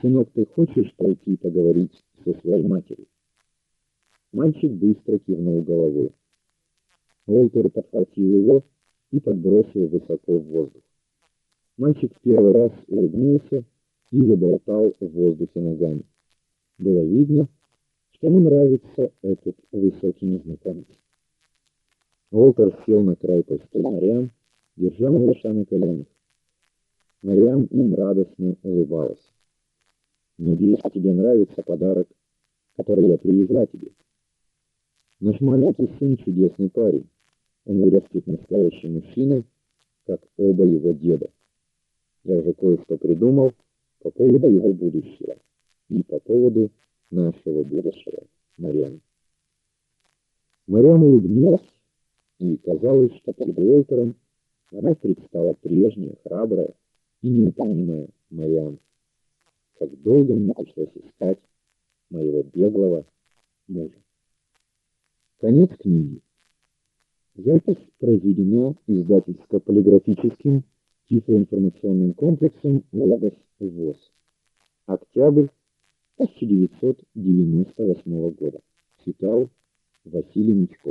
Сынок, ты хочешь пойти поговорить со своей матерью? Мальчик быстро кивнул головой. Уолтер подхватил его и подбросил высоко в воздух. Мальчик первый раз улыбнулся и заболтал в воздухе ногами. Было видно, что ему нравится этот высокий незнакомец. Уолтер сел на край постели Мариам, держа малыша на коленях. Мариам им радостно улыбалась. Надеюсь, тебе нравится подарок, который я привезла тебе. Наш маленький сын чудесный парень. Он вырастет настоящим мужчиной, как оба его деда. Я уже кое-что придумал по поводу его будущего и по поводу нашего будущего, Мариам. Мариам улыбнулась, и казалось, что перед Уолтером она предстала прежняя, храбрая и неутомимая Мариам как долго мне пришлось искать моего беглого мужа. Конец книги. Запись произведена издательско-полиграфическим тифлоинформационным комплексом «Логос ВОЗ». Октябрь 1998 года. Читал Василий Мичков.